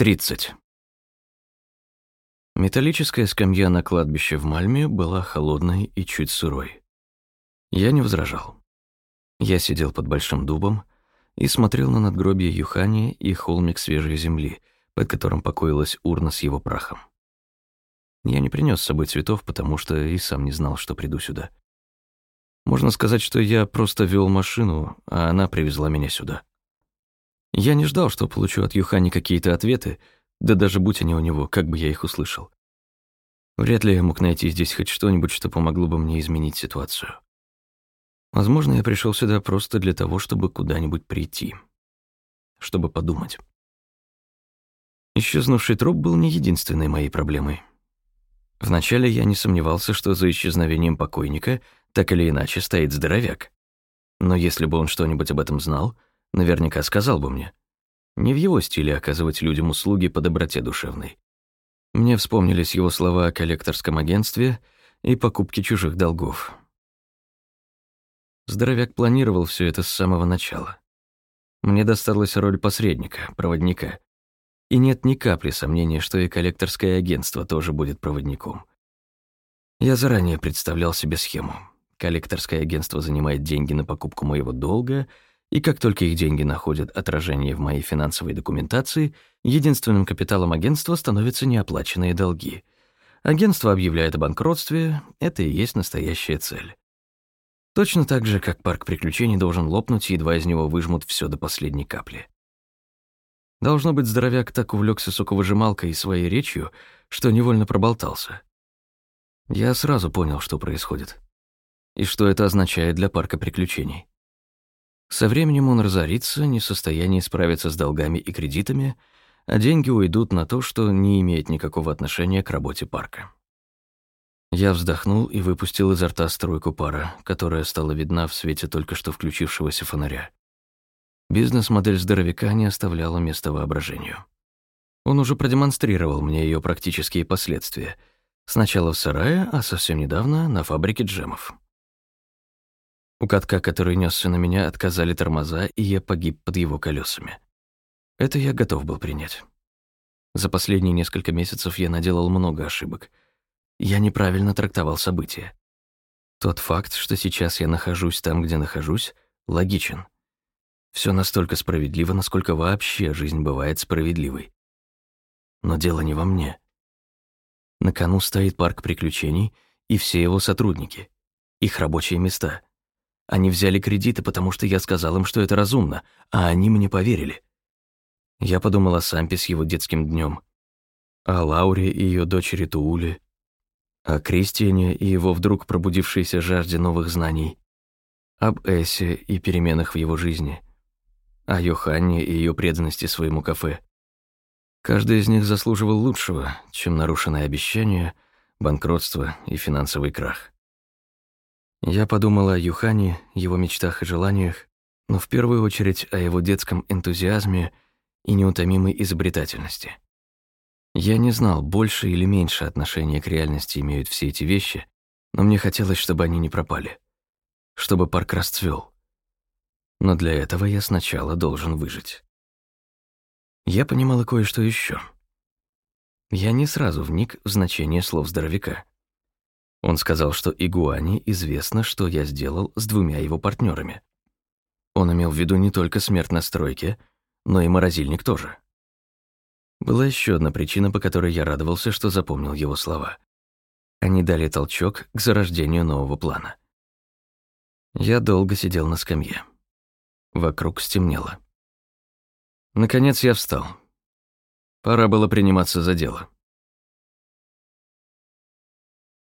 30. Металлическая скамья на кладбище в Мальме была холодной и чуть сырой. Я не возражал. Я сидел под большим дубом и смотрел на надгробие Юхани и холмик свежей земли, под которым покоилась урна с его прахом. Я не принес с собой цветов, потому что и сам не знал, что приду сюда. Можно сказать, что я просто вел машину, а она привезла меня сюда. Я не ждал, что получу от Юхани какие-то ответы, да даже будь они у него, как бы я их услышал. Вряд ли я мог найти здесь хоть что-нибудь, что помогло бы мне изменить ситуацию. Возможно, я пришел сюда просто для того, чтобы куда-нибудь прийти. Чтобы подумать. Исчезнувший труп был не единственной моей проблемой. Вначале я не сомневался, что за исчезновением покойника так или иначе стоит здоровяк. Но если бы он что-нибудь об этом знал — Наверняка сказал бы мне. Не в его стиле оказывать людям услуги по доброте душевной. Мне вспомнились его слова о коллекторском агентстве и покупке чужих долгов. Здоровяк планировал все это с самого начала. Мне досталась роль посредника, проводника. И нет ни капли сомнения, что и коллекторское агентство тоже будет проводником. Я заранее представлял себе схему. Коллекторское агентство занимает деньги на покупку моего долга — и как только их деньги находят отражение в моей финансовой документации, единственным капиталом агентства становятся неоплаченные долги. Агентство объявляет о банкротстве, это и есть настоящая цель. Точно так же, как парк приключений должен лопнуть, едва из него выжмут все до последней капли. Должно быть, здоровяк так увлекся соковыжималкой и своей речью, что невольно проболтался. Я сразу понял, что происходит. И что это означает для парка приключений. Со временем он разорится, не в состоянии справиться с долгами и кредитами, а деньги уйдут на то, что не имеет никакого отношения к работе парка. Я вздохнул и выпустил изо рта струйку пара, которая стала видна в свете только что включившегося фонаря. Бизнес-модель здоровяка не оставляла места воображению. Он уже продемонстрировал мне ее практические последствия. Сначала в сарае, а совсем недавно на фабрике джемов. У катка, который несся на меня, отказали тормоза, и я погиб под его колесами. Это я готов был принять. За последние несколько месяцев я наделал много ошибок. Я неправильно трактовал события. Тот факт, что сейчас я нахожусь там, где нахожусь, логичен. Все настолько справедливо, насколько вообще жизнь бывает справедливой. Но дело не во мне. На кону стоит парк приключений и все его сотрудники, их рабочие места — они взяли кредиты, потому что я сказал им, что это разумно, а они мне поверили. Я подумал о Сампе с его детским днем, о Лауре и ее дочери Тууле, о Кристиане и его вдруг пробудившейся жажде новых знаний, об Эссе и переменах в его жизни, о Йоханне и ее преданности своему кафе. Каждый из них заслуживал лучшего, чем нарушенное обещание, банкротство и финансовый крах. Я подумала о Юхане, его мечтах и желаниях, но в первую очередь о его детском энтузиазме и неутомимой изобретательности. Я не знал, больше или меньше отношения к реальности имеют все эти вещи, но мне хотелось, чтобы они не пропали, чтобы парк расцвел. Но для этого я сначала должен выжить. Я понимала кое-что еще. Я не сразу вник в значение слов здоровяка. Он сказал, что Игуане известно, что я сделал с двумя его партнерами. Он имел в виду не только смерть на стройке, но и морозильник тоже. Была еще одна причина, по которой я радовался, что запомнил его слова. Они дали толчок к зарождению нового плана. Я долго сидел на скамье. Вокруг стемнело. Наконец я встал. Пора было приниматься за дело.